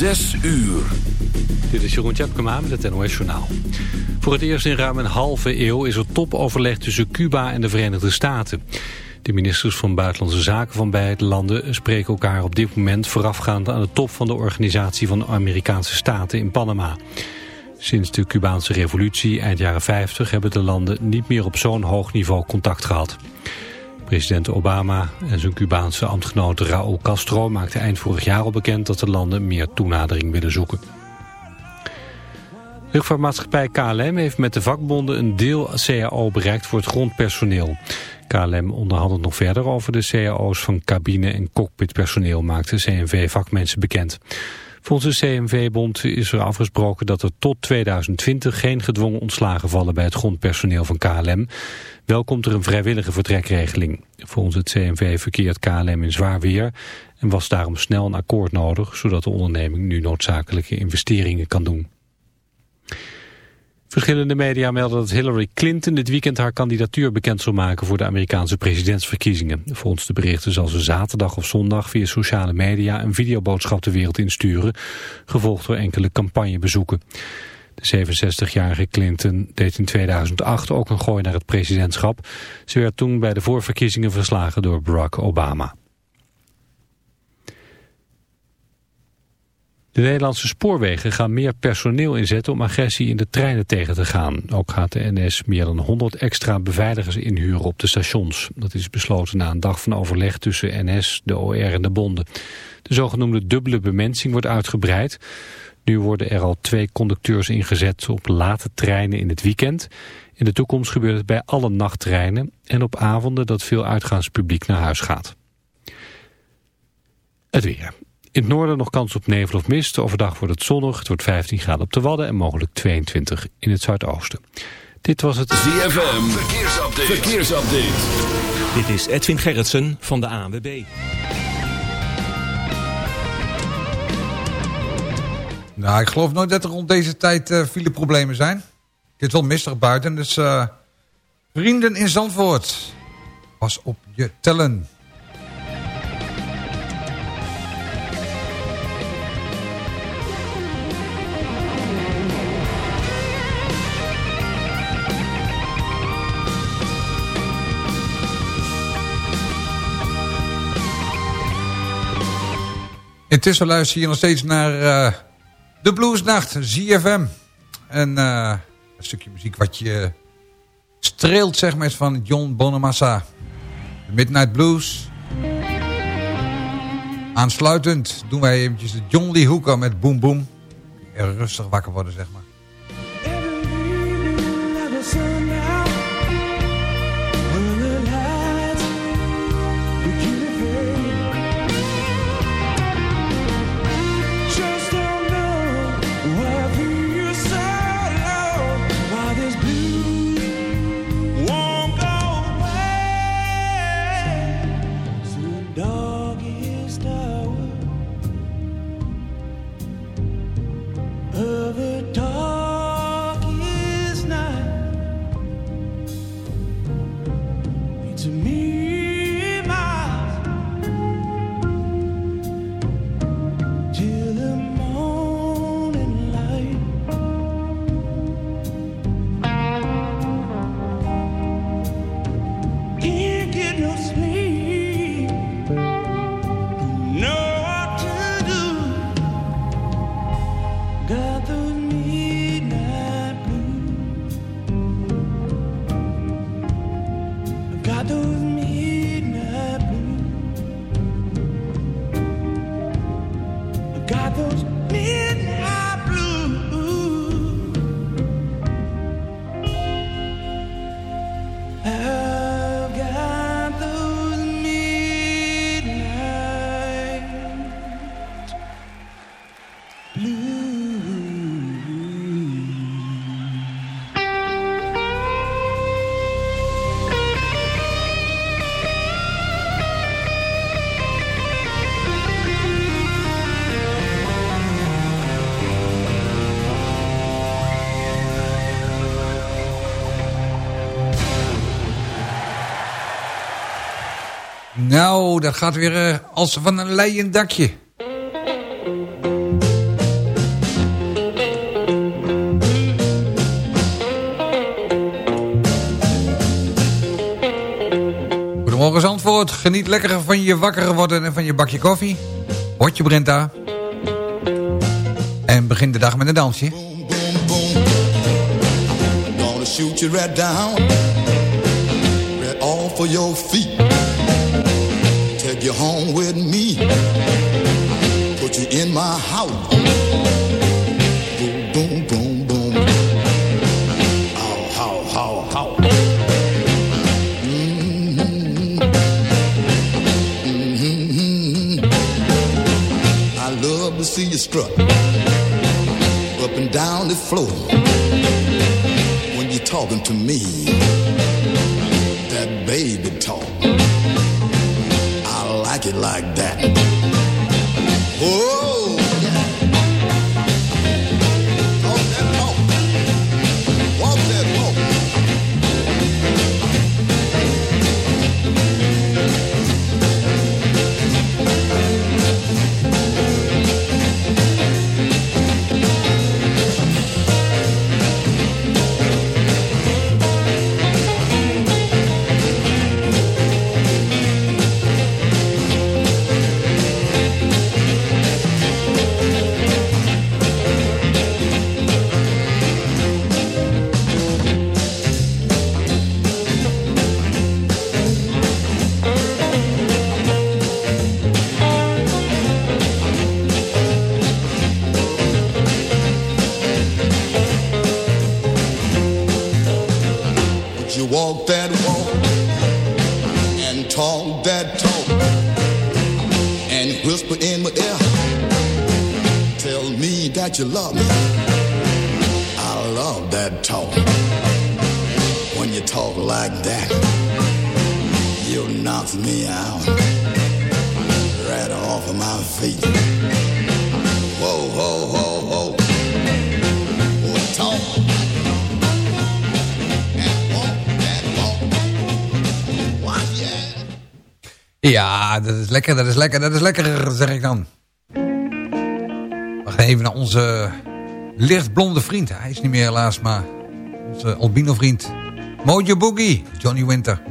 Zes uur. Dit is Jeroen Tjepkema met het NOS Journaal. Voor het eerst in ruim een halve eeuw is er topoverleg tussen Cuba en de Verenigde Staten. De ministers van Buitenlandse Zaken van beide landen spreken elkaar op dit moment voorafgaand aan de top van de Organisatie van Amerikaanse Staten in Panama. Sinds de Cubaanse revolutie eind jaren 50 hebben de landen niet meer op zo'n hoog niveau contact gehad. President Obama en zijn Cubaanse ambtgenoot Raúl Castro maakten eind vorig jaar al bekend dat de landen meer toenadering willen zoeken. Luchtvaartmaatschappij KLM heeft met de vakbonden een deel CAO bereikt voor het grondpersoneel. KLM onderhandelt nog verder over de CAO's van cabine- en cockpitpersoneel, maakte CNV-vakmensen bekend. Volgens de CNV-bond is er afgesproken dat er tot 2020 geen gedwongen ontslagen vallen bij het grondpersoneel van KLM. Wel komt er een vrijwillige vertrekregeling. Volgens het CNV verkeert KLM in zwaar weer en was daarom snel een akkoord nodig, zodat de onderneming nu noodzakelijke investeringen kan doen. Verschillende media melden dat Hillary Clinton dit weekend haar kandidatuur bekend zal maken voor de Amerikaanse presidentsverkiezingen. Volgens de berichten zal ze zaterdag of zondag via sociale media een videoboodschap de wereld insturen, gevolgd door enkele campagnebezoeken. De 67-jarige Clinton deed in 2008 ook een gooi naar het presidentschap. Ze werd toen bij de voorverkiezingen verslagen door Barack Obama. De Nederlandse spoorwegen gaan meer personeel inzetten om agressie in de treinen tegen te gaan. Ook gaat de NS meer dan 100 extra beveiligers inhuren op de stations. Dat is besloten na een dag van overleg tussen NS, de OR en de bonden. De zogenoemde dubbele bemensing wordt uitgebreid. Nu worden er al twee conducteurs ingezet op late treinen in het weekend. In de toekomst gebeurt het bij alle nachttreinen en op avonden dat veel uitgaanspubliek naar huis gaat. Het weer. In het noorden nog kans op nevel of mist. Overdag wordt het zonnig. Het wordt 15 graden op de Wadden en mogelijk 22 in het zuidoosten. Dit was het ZFM. Verkeersupdate. Verkeersupdate. Dit is Edwin Gerritsen van de ANWB. Nou, ik geloof nooit dat er rond deze tijd uh, fileproblemen zijn. Het is wel mistig buiten, dus uh, vrienden in Zandvoort. Pas op je tellen. Intussen luister je nog steeds naar uh, de Bluesnacht, ZFM. En uh, een stukje muziek wat je streelt, zeg maar, van John Bonamassa. De Midnight Blues. Aansluitend doen wij eventjes de John Lee Hooker met Boom Boom. Er rustig wakker worden, zeg maar. Nou, dat gaat weer eh, als van een leien dakje. Goedemorgen Zandvoort. Geniet lekker van je wakker worden en van je bakje koffie. Hotje Brenta. En begin de dag met een dansje. Boom. Gonna shoot you right down. Right all for your feet. take you home with me. Put you in my house. Boom, boom, boom, boom. How, how, how, how. -hmm. -hmm. I love to see you strut up and down the floor when you're talking to me. That baby talk like that. Dat is lekker, dat is lekker, dat is lekker, zeg ik dan. We gaan even naar onze lichtblonde vriend. Hij is niet meer helaas, maar onze albino vriend. Mojo Boogie, Johnny Winter.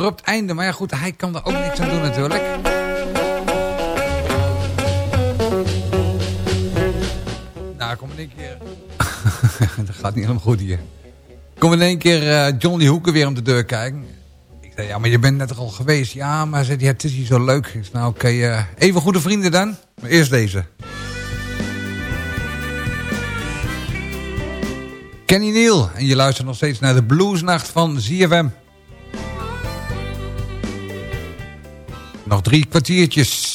abrupt einde. Maar ja goed, hij kan er ook niks aan doen natuurlijk. Nou, kom in één keer... dat gaat niet helemaal goed hier. Kom in één keer uh, John Hoeken weer om de deur kijken. Ik zei, ja, maar je bent net al geweest. Ja, maar zei, ja, het is hier zo leuk. Ik nou oké, eh, even goede vrienden dan. Maar eerst deze. Kenny Neal. En je luistert nog steeds naar de bluesnacht van ZFM. Nog drie kwartiertjes.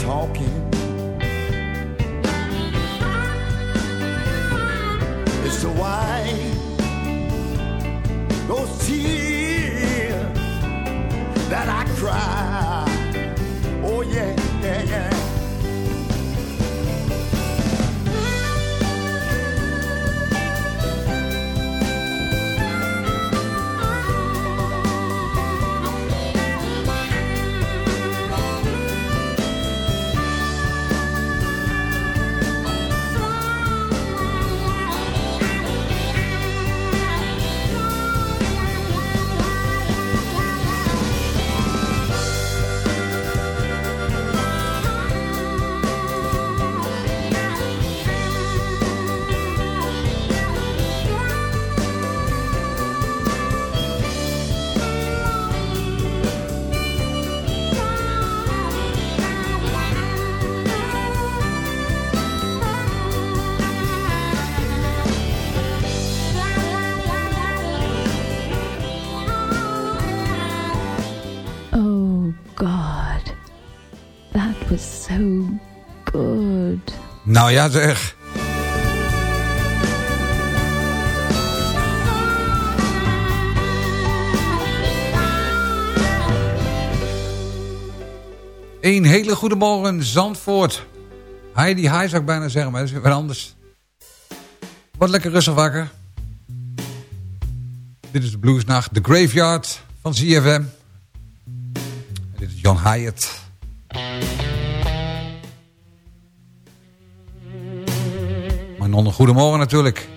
talking. It's so why those tears that I cry. Nou ja zeg. Een hele goede morgen, Zandvoort. Heidi High zou ik bijna zeggen, maar dat is weer anders. Wat lekker rustig wakker. Dit is de Bluesnacht, The Graveyard van ZFM. dit is John Hyatt. Een goedemorgen natuurlijk.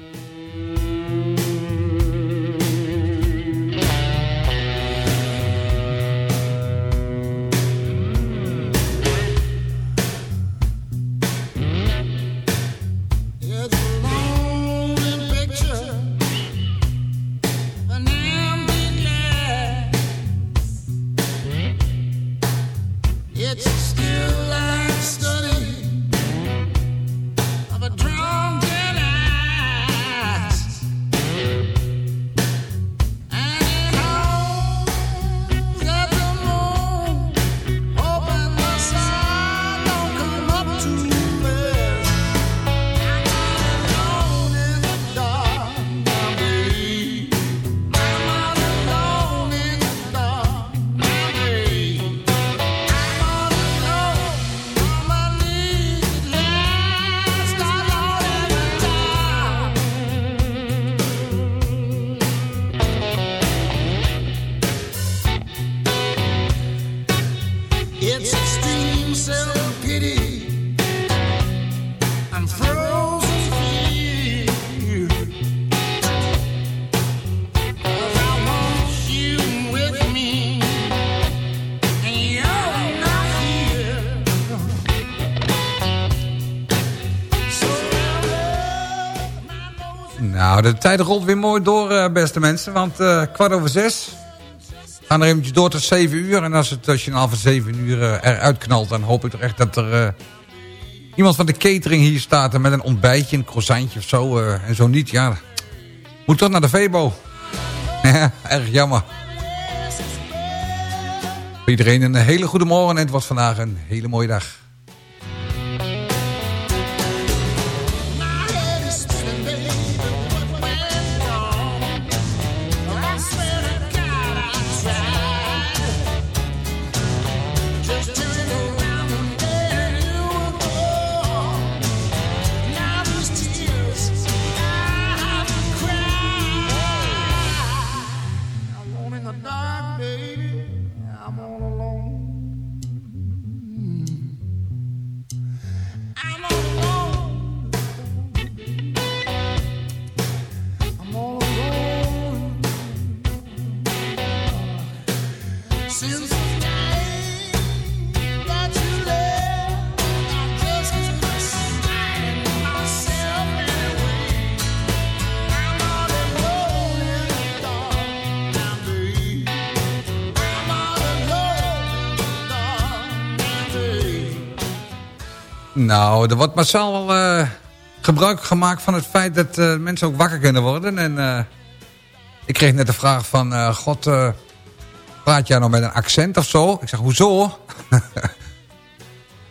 De tijd rolt weer mooi door, uh, beste mensen. Want uh, kwart over zes. Gaan er eventjes door tot zeven uur. En als het als je een half zeven uur uh, eruit knalt... dan hoop ik toch echt dat er iemand van de catering hier staat... met een ontbijtje, een croissantje of zo. en zo niet, ja. Moet toch naar de Vebo. erg jammer. Iedereen een hele goede morgen. En het was vandaag een hele mooie dag. Er wordt massaal wel uh, gebruik gemaakt van het feit dat uh, mensen ook wakker kunnen worden. En uh, ik kreeg net de vraag van, god, praat jij nou met een accent of zo? Ik zeg, hoezo?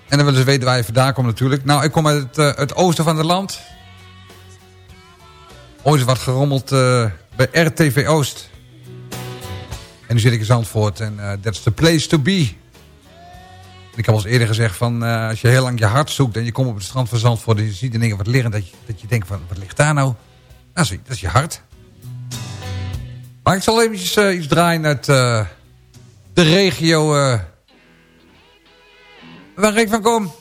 en dan willen ze weten waar je vandaan komt natuurlijk. Nou, ik kom uit het, het oosten van het land. Ooit is wat gerommeld bij RTV Oost. En nu zit ik in Zandvoort en that's the place to be. Ik heb al eens eerder gezegd van uh, als je heel lang je hart zoekt en je komt op het strand van Zandvoort en je ziet in dingen wat liggen, dat je, dat je denkt van wat ligt daar nou? Nou, zie, dat is je hart. Maar ik zal eventjes uh, iets draaien uit uh, de regio waar ik van kom.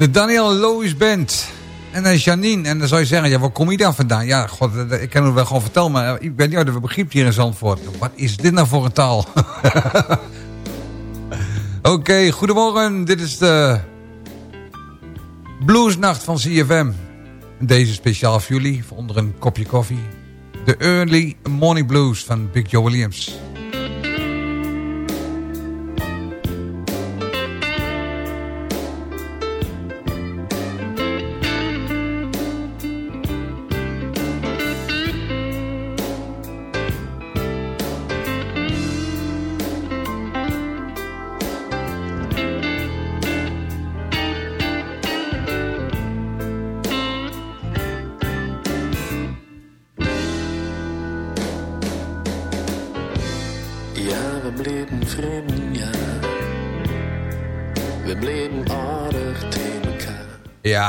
De Daniel Lois Band. En dan Janine. En dan zou je zeggen, ja, waar kom je dan vandaan? Ja, god, ik kan het wel gewoon vertellen, maar ik ben niet uit de begrip hier in Zandvoort. Wat is dit nou voor een taal? Oké, goedemorgen. Dit is de Bluesnacht van CFM. Deze speciaal voor jullie, onder een kopje koffie. De Early Morning Blues van Big Joe Williams.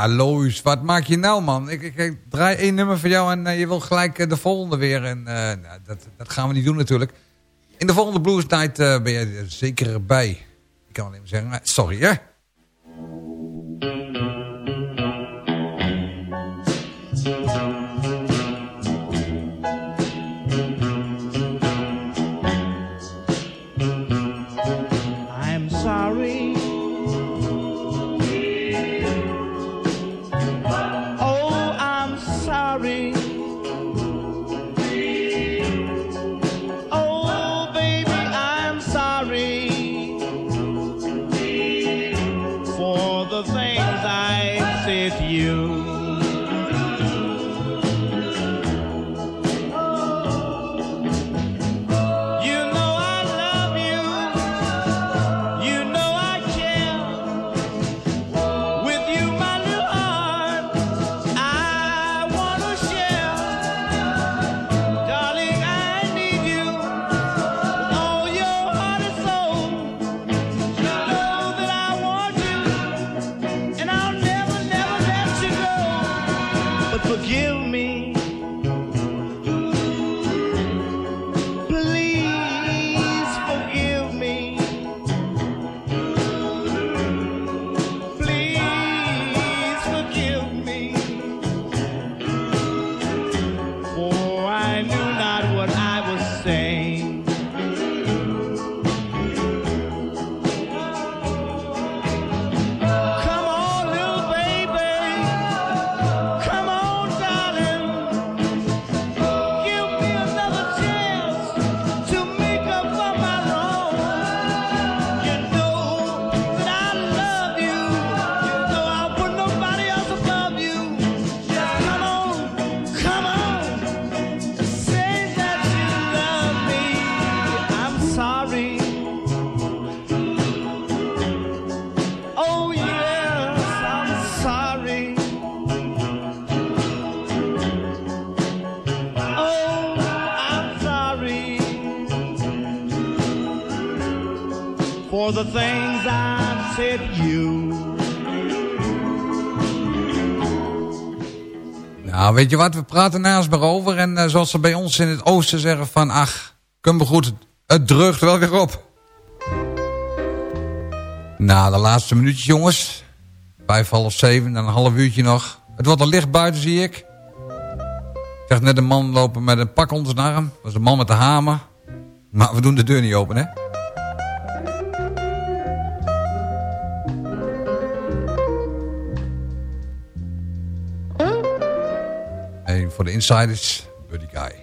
Ja, Lois, wat maak je nou, man? Ik, ik, draai één nummer voor jou en uh, je wil gelijk uh, de volgende weer. En, uh, nou, dat, dat, gaan we niet doen natuurlijk. In de volgende Blues Night ben je er zeker bij. Ik kan alleen maar zeggen, sorry hè. Nou, weet je wat, we praten naast maar over. En uh, zoals ze bij ons in het oosten zeggen van... Ach, kun we goed, het dreugt wel weer op. Nou, de laatste minuutjes jongens. Vijf, half zeven, dan een half uurtje nog. Het wordt al licht buiten, zie ik. Ik zag net een man lopen met een pak onder zijn arm. Dat was een man met de hamer. Maar we doen de deur niet open, hè? Voor de insiders, Buddy Guy.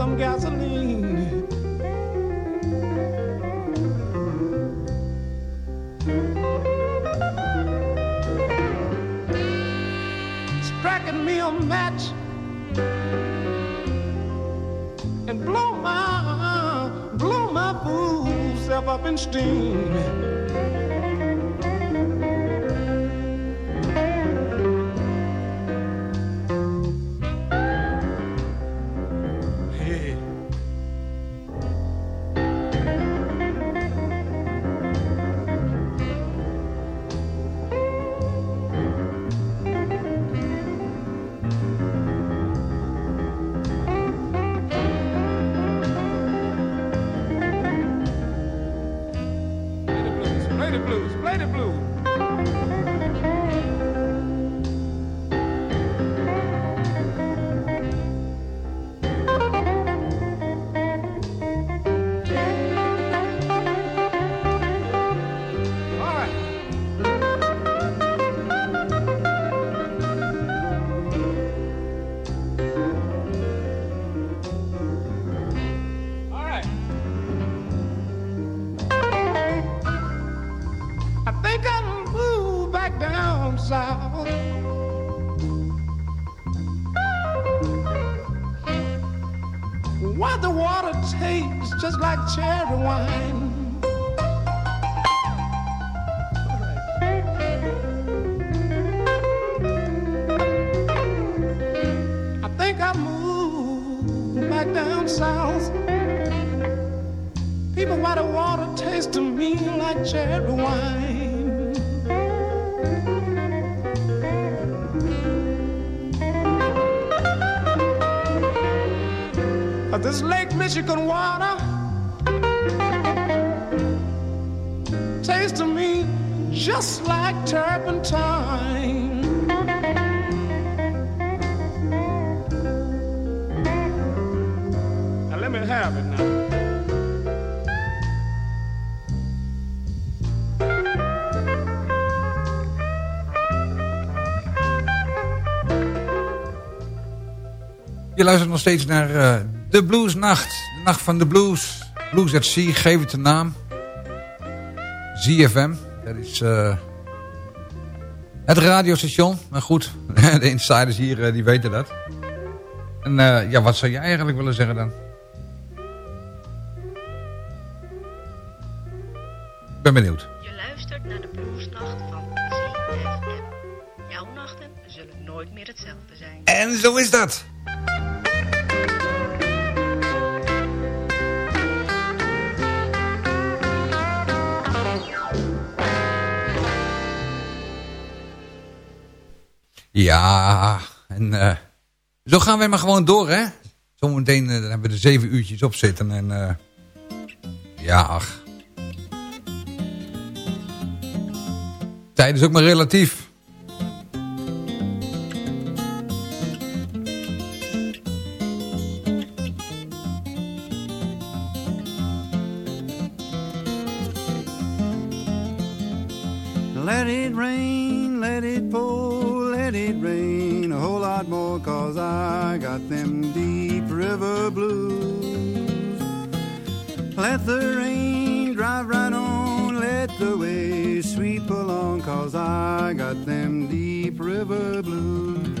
Some gasoline. Wine. Je luistert nog steeds naar eh, de Bluesnacht. De nacht van de blues. Blues at Sea, geef het een naam. ZFM. Dat is eh, het radiostation. Maar goed, de insiders hier eh, die weten dat. En ja, wat zou jij eigenlijk willen zeggen dan? Ik ben benieuwd. Je luistert naar de bluesnacht van ZFM. Jouw nachten zullen nooit meer hetzelfde zijn. En zo is dat. Ja, en eh, zo gaan wij maar gewoon door, hè? Zometeen dan hebben we er zeven uurtjes op zitten en... eh, ja, ach. Tijd is ook maar relatief. Got them deep river blues. Let the rain drive right on, let the waves sweep along cause I got them deep river blues.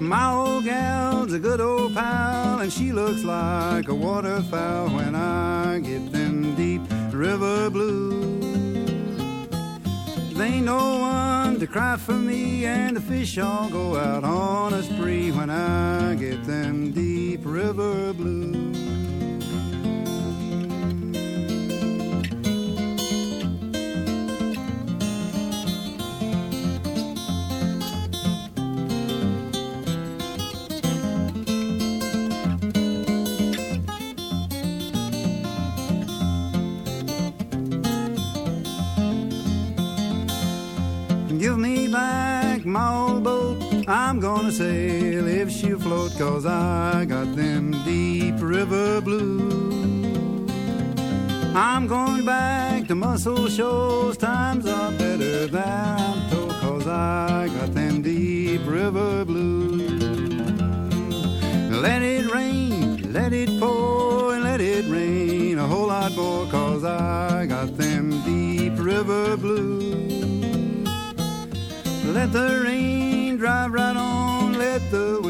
My old gal's a good old pal, and she looks like a waterfowl when I get them deep river blues. Ain't no one to cry for me, and the fish all go out on a spree when I get them deep river blues. Cause I got them deep river blues. I'm going back to Muscle Shoals, times are better than told, cause I got them deep river blues. Let it rain, let it pour, and let it rain a whole lot more, cause I got them deep river blues. Let the rain drive right on, let the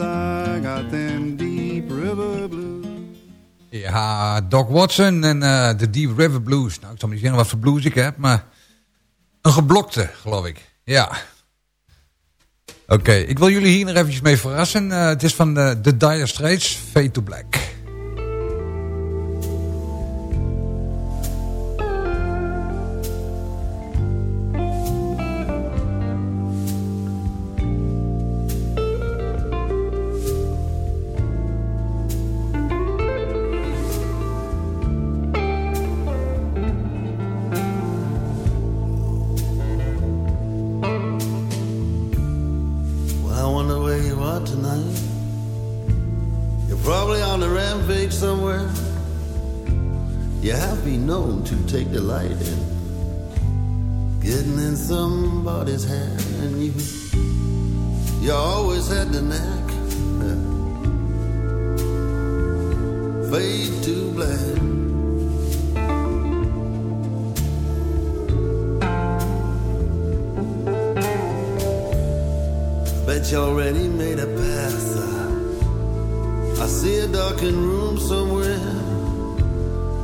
I got them deep river blues. Ja, Doc Watson en eh, de Deep River Blues. Nou, ik zal niet zeggen wat voor blues ik heb, maar een geblokte, geloof ik. Ja. Oké, ik wil jullie hier nog eventjes mee verrassen. Eh, het is van de, The Dire Straits, Fade to Black. Known to take delight in getting in somebody's hand, and you you always had the knack. Fade to black. Bet you already made a pass. I see a darkened room somewhere.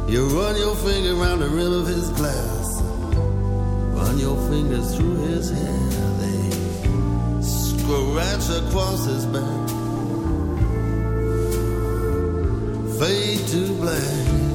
You run your finger around the rim of his glass. Run your fingers through his hair. They scratch across his back. Fade to black.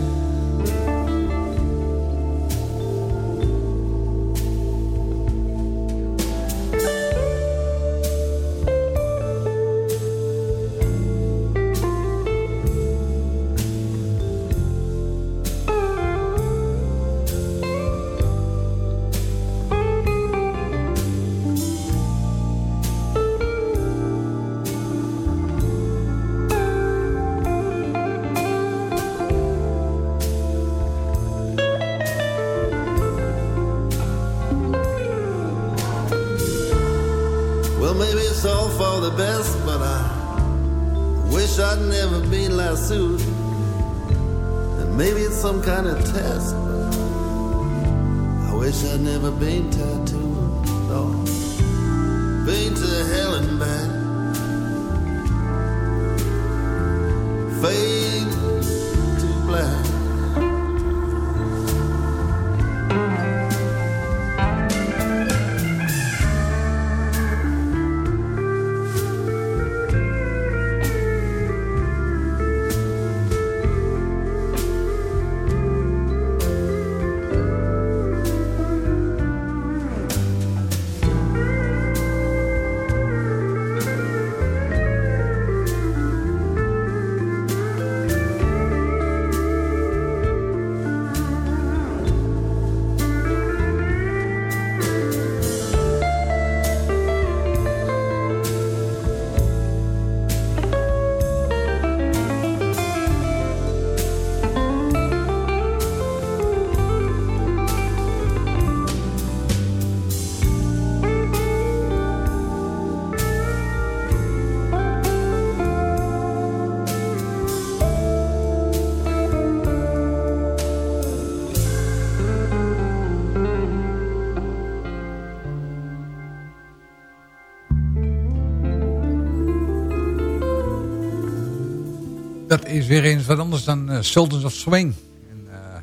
Is weer eens wat anders dan eh, Sultans of Swing. En, eh,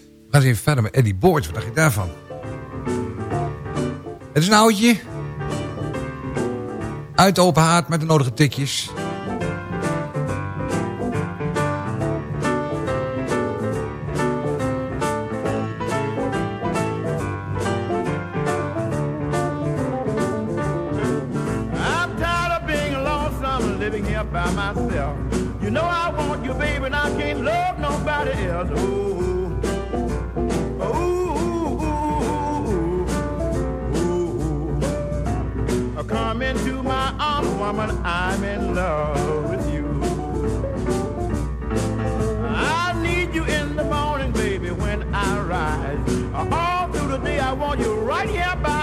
we gaan even verder met Eddie Boyd. Wat dacht je daarvan? Het is een oudje. Uit open haard met de nodige tikjes. Right here by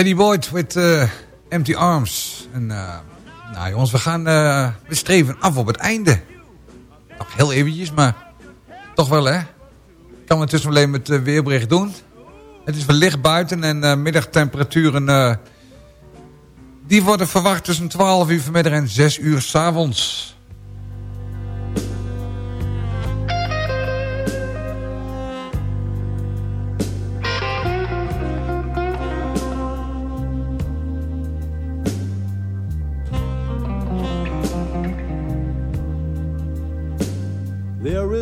Eddie Boyd with uh, Empty Arms. En, uh, nou jongens, we gaan uh, we streven af op het einde. Nog heel eventjes, maar toch wel hè. Kan intussen alleen met weerbericht doen. Het is wel licht buiten en middagtemperaturen... die worden verwacht tussen 12 uur vanmiddag en 6 uur s'avonds.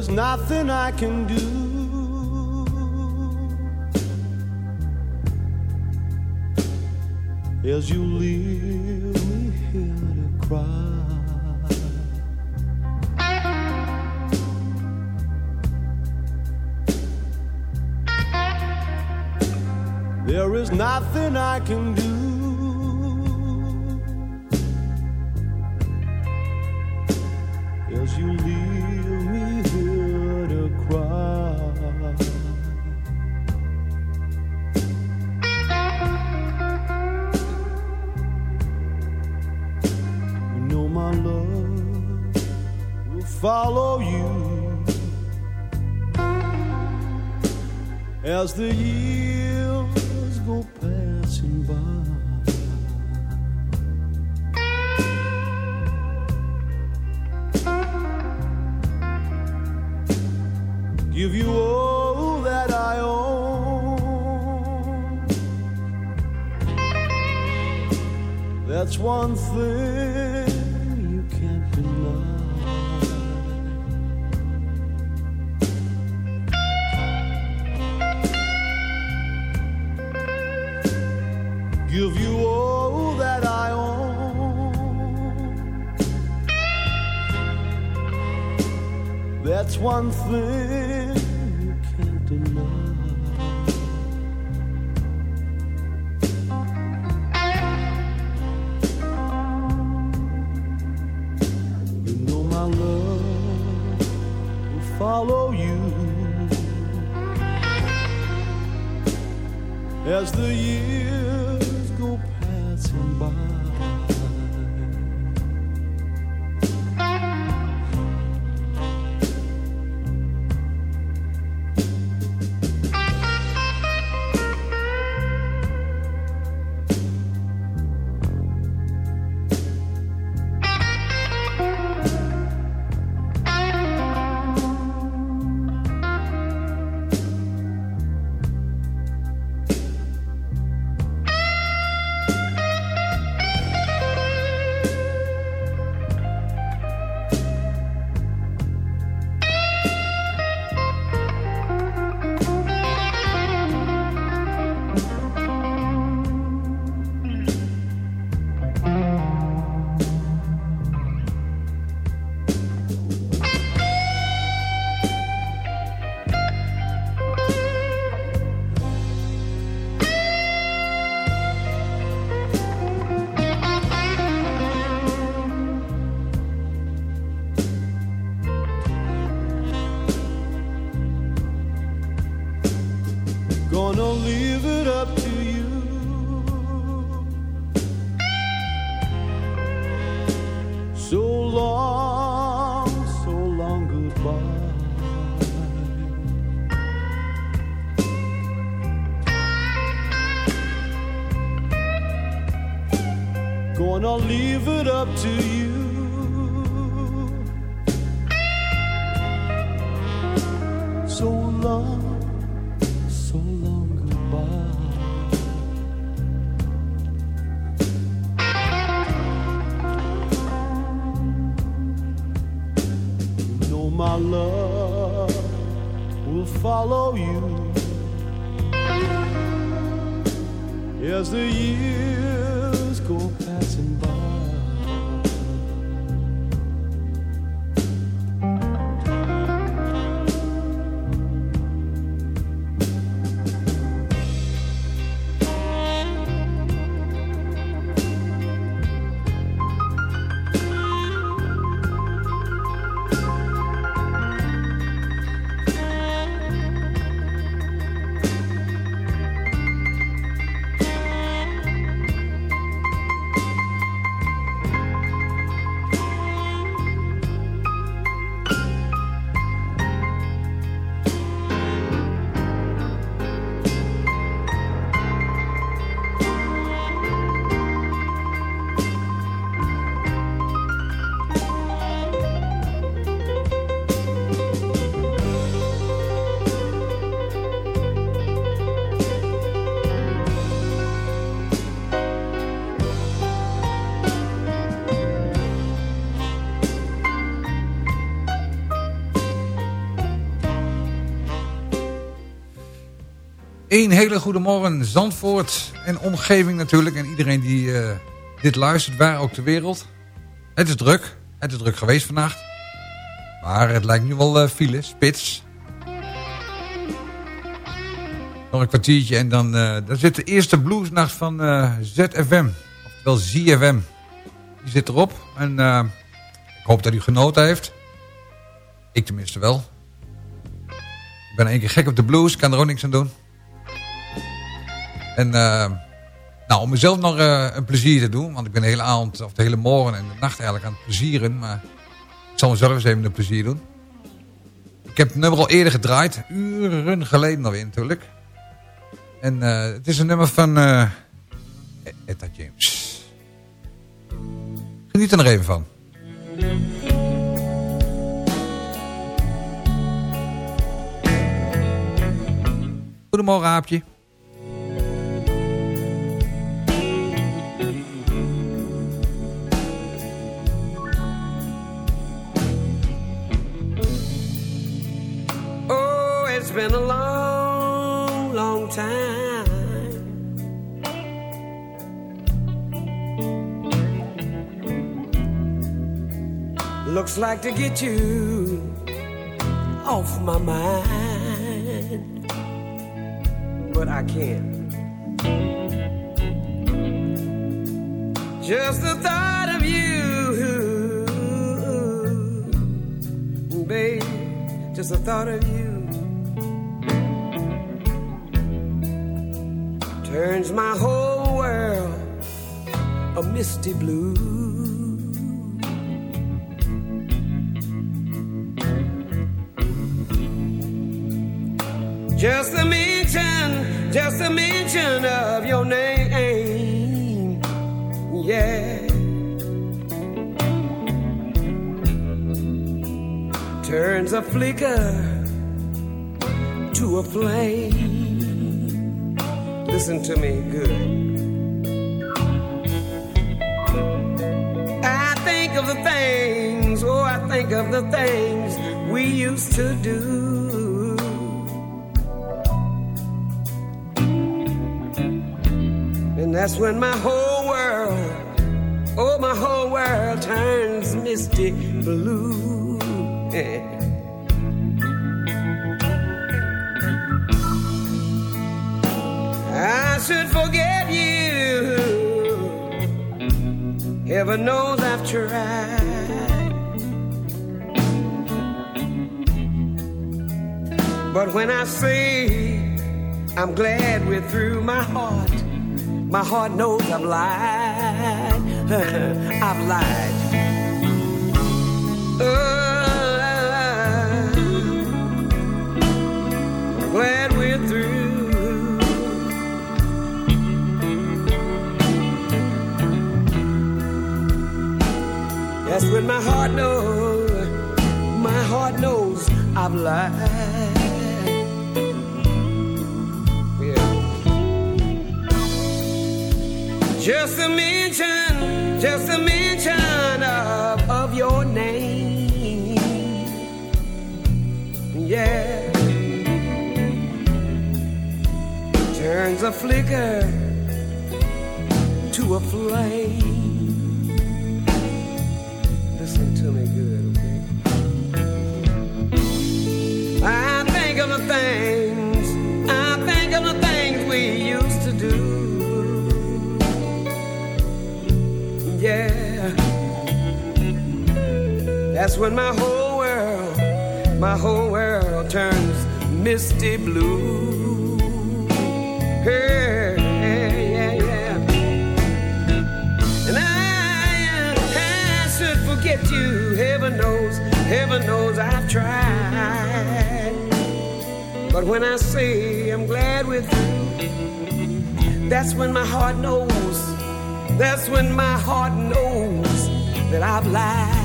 There is nothing I can do. As you leave me here to cry. There is nothing I can do. Follow you. As the years That's one thing you can't deny. You know my love will follow you as the years Gonna leave it up to you. So long, so long goodbye. You know my love will follow you as the years Een hele goede morgen, Zandvoort en omgeving natuurlijk. En iedereen die eh, dit luistert, waar ook ter wereld. Het is druk. Het is druk geweest vannacht. Maar het lijkt nu wel uh, file, spits. Nog een kwartiertje en dan, uh, dan zit de eerste bluesnacht van ZFM. Oftewel ZFM. Die zit erop. En ik hoop dat u genoten heeft. Ik tenminste wel. Ik ben één keer gek op de blues, kan er ook niks aan doen. En uh, nou, om mezelf nog uh, een plezier te doen. Want ik ben de hele avond, of de hele morgen en de nacht eigenlijk aan het plezieren. Maar ik zal mezelf eens even een plezier doen. Ik heb het nummer al eerder gedraaid. Uren geleden alweer natuurlijk. En uh, het is een nummer van Etta James. Geniet er nog even van. Goedemorgen, Aapje. Been a long, long time. Looks like to get you off my mind, but I can't. Just the thought of you, babe, just the thought of you. Turns my whole world a misty blue. Just a mention, just a mention of your name, yeah. Turns a flicker to a flame listen to me good. I think of the things, oh, I think of the things we used to do. And that's when my whole world, oh, my whole world turns misty blue. should forget you. Heaven knows I've tried. But when I say I'm glad we're through. My heart, my heart knows I've lied. I've lied. Uh, That's when my heart knows, my heart knows I've lied. Just a mention, just a mention of, of your name. Yeah. Turns a flicker to a flame. When my whole world, my whole world turns misty blue. Hey, yeah, yeah. And I, I should forget you. Heaven knows, heaven knows I've tried. But when I say I'm glad with you, that's when my heart knows that's when my heart knows that I've lied.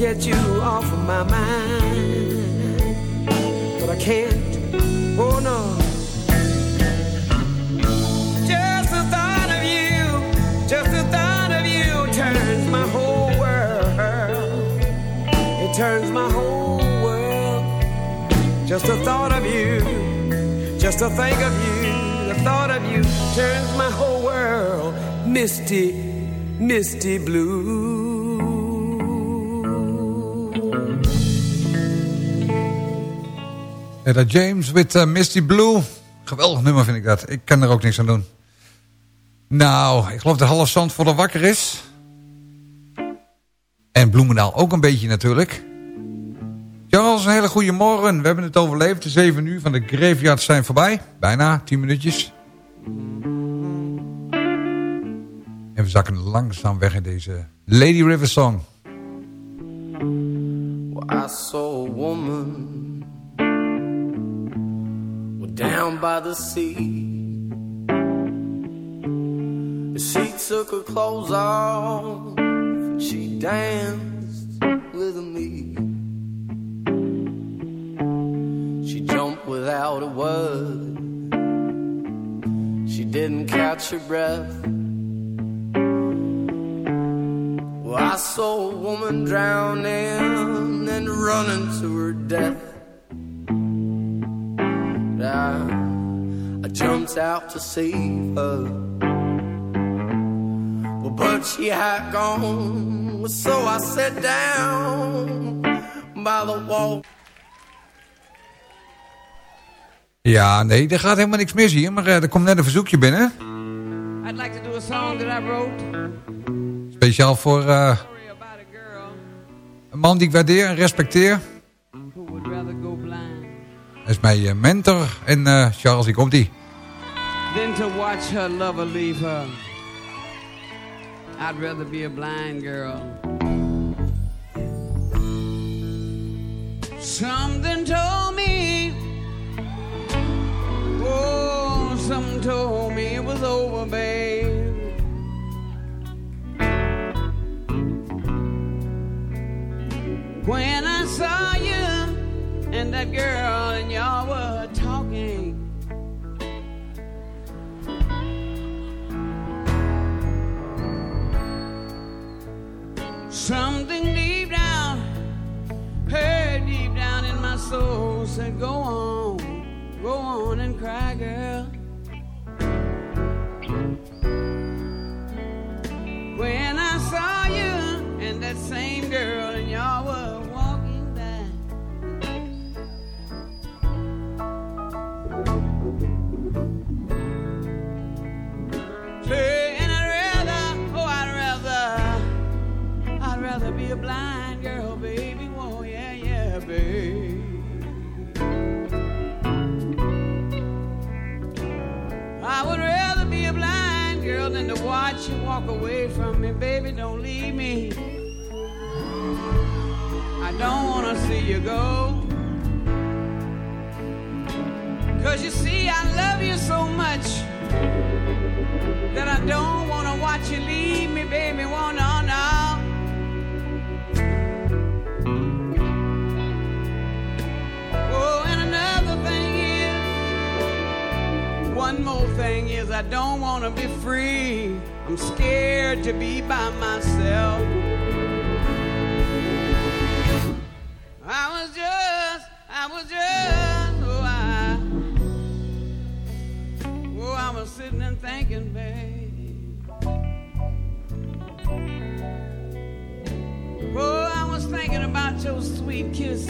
Get you. Off of my mind but I can't. Oh no. Turns my whole world. Just the thought of you, just to think of you, the thought of you turns my whole world misty, misty blue. Etta James with uh, Misty Blue. Geweldig nummer vind ik dat. Ik kan er ook niks aan doen. Nou, ik geloof dat half zand voor de wakker is. En Bloemendaal ook een beetje natuurlijk. Charles, een hele goede morgen. We hebben het overleefd. De 7 uur van de graveyards zijn voorbij. Bijna, 10 minuutjes. En we zakken langzaam weg in deze Lady River song. Well, I saw a woman down by the sea. She took her clothes off she danced with me. Didn't catch her breath. Well, I saw a woman drowning and running to her death. I, I jumped out to save her. Well, but she had gone, so I sat down by the wall. Ja, nee, er gaat helemaal niks mis hier, maar uh, er komt net een verzoekje binnen. I'd like to do a song that I wrote. Speciaal voor uh, een man die ik waardeer en respecteer. Hij is mijn uh, mentor en uh, Charles, hier komt hij. Than to watch her lover leave her. I'd rather be a blind girl. Something told something told me it was over, babe. When I saw you and that girl and y'all were talking. Something deep down, heard deep down in my soul said, Go on, go on and cry, girl. Watch you walk away from me, baby. Don't leave me. I don't want to see you go. Cause you see, I love you so much that I don't want to watch you leave me, baby. Oh, no, no. Oh, one more thing is, I don't want to be free. I'm scared to be by myself. I was just, I was just, oh, I, oh, I was sitting and thinking, babe. Oh, I was thinking about your sweet kiss.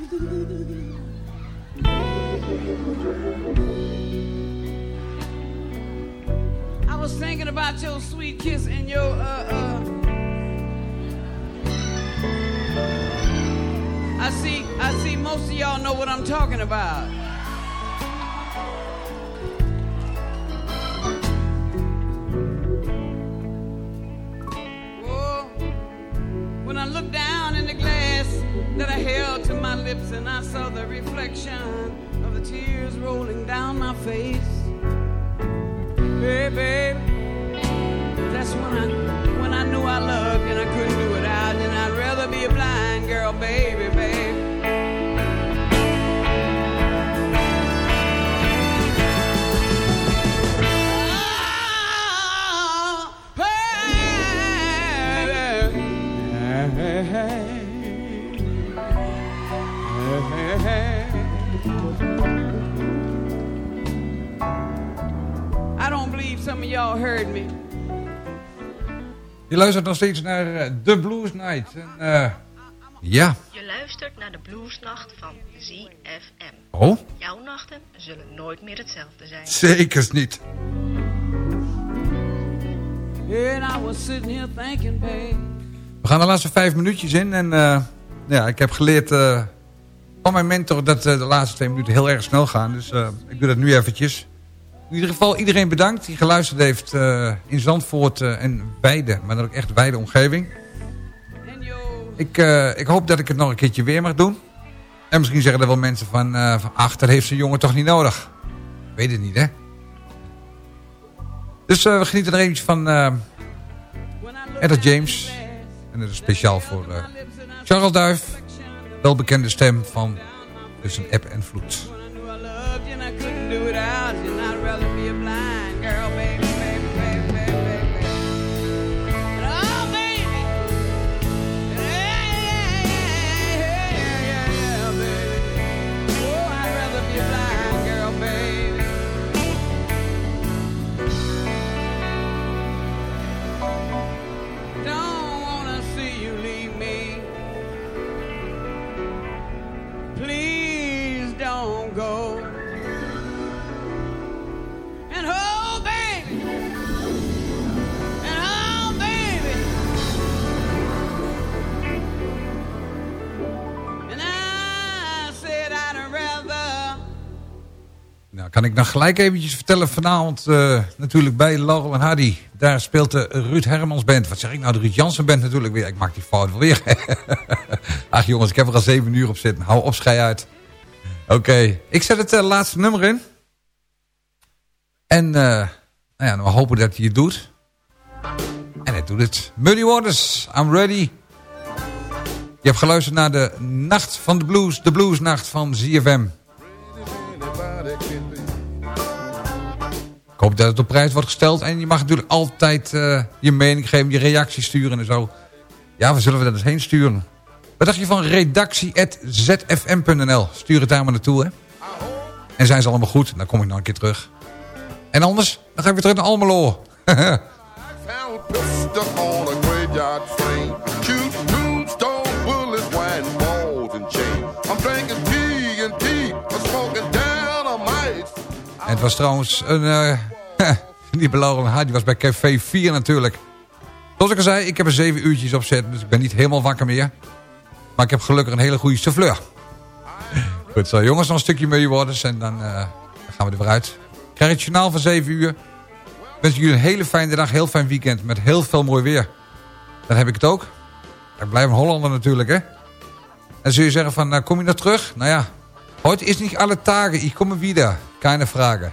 I was thinking about your sweet kiss and your uh uh I see I see most of y'all know what I'm talking about. Oh, when I looked down in the glass that I held lips and I saw the reflection of the tears rolling down my face. Hey, baby, that's when I when I knew I loved and I couldn't do it out, and I'd rather be a blind girl, baby, baby. Some of y'all heard me. Je luistert nog steeds naar eh, The Blues Night. En, eh, ja. Je luistert naar de bluesnacht van ZFM. Oh? Jouw nachten zullen nooit meer hetzelfde zijn. Zekers niet. And I was sitting here thinking, babe. We gaan de laatste vijf minuutjes in. En eh, ja, ik heb geleerd eh, van mijn mentor dat de laatste twee minuten heel erg snel gaan. Dus eh, ik doe dat nu eventjes. In ieder geval iedereen bedankt die geluisterd heeft eh, in Zandvoort eh, en Weide. Maar dan ook echt wijde omgeving. Ik, eh, ik hoop dat ik het nog een keertje weer mag doen. En misschien zeggen er wel mensen van, van ach, heeft zo'n jongen toch niet nodig. Ik weet het niet, hè. Dus we genieten er eventjes van uh, Etta James. En dat is speciaal voor Charles Duif. Welbekende stem van tussen app en vloed. Kan ik nog gelijk eventjes vertellen vanavond eh, natuurlijk bij Laurel en Hardy. Daar speelt de Ruud Hermans band. Wat zeg ik nou, de Ruud Jansen band natuurlijk weer. Ik maak die fout weer. Ach jongens, ik heb er al zeven uur op zitten. Hou op, schei uit. Oké, ik zet het eh, laatste nummer in. En eh, nou ja, we hopen dat hij het doet. En hij doet het. Muddy Waters, I'm ready. Je hebt geluisterd naar de Nacht van de Blues. De Bluesnacht van ZFM. Ik hoop dat het op prijs wordt gesteld. En je mag natuurlijk altijd eh, je mening geven, je reactie sturen en zo. Ja, waar zullen we dat eens heen sturen? Wat dacht je van redactie.zfm.nl? Stuur het daar maar naartoe, hè. En zijn ze allemaal goed? Dan kom ik nog een keer terug. En anders, dan ga ik weer terug naar Almelo. Het was trouwens een... Uh, die beloren die was bij Café 4 natuurlijk. Zoals ik al zei, ik heb er zeven uurtjes op zitten, dus ik ben niet helemaal wakker meer. Maar ik heb gelukkig een hele goede souffleur. Goed zo, jongens, nog een stukje mee worden en dan, uh, dan, gaan we er weer uit. Krijg het journaal van 7 uur. Ik wens jullie een hele fijne dag, heel fijn weekend met heel veel mooi weer. Dan heb ik het ook. Ik blijf een Hollander natuurlijk, hè. En zul je zeggen van, uh, kom je nog terug? Nou ja, heute is niet alle dagen, ik kom weer. Keine Frage.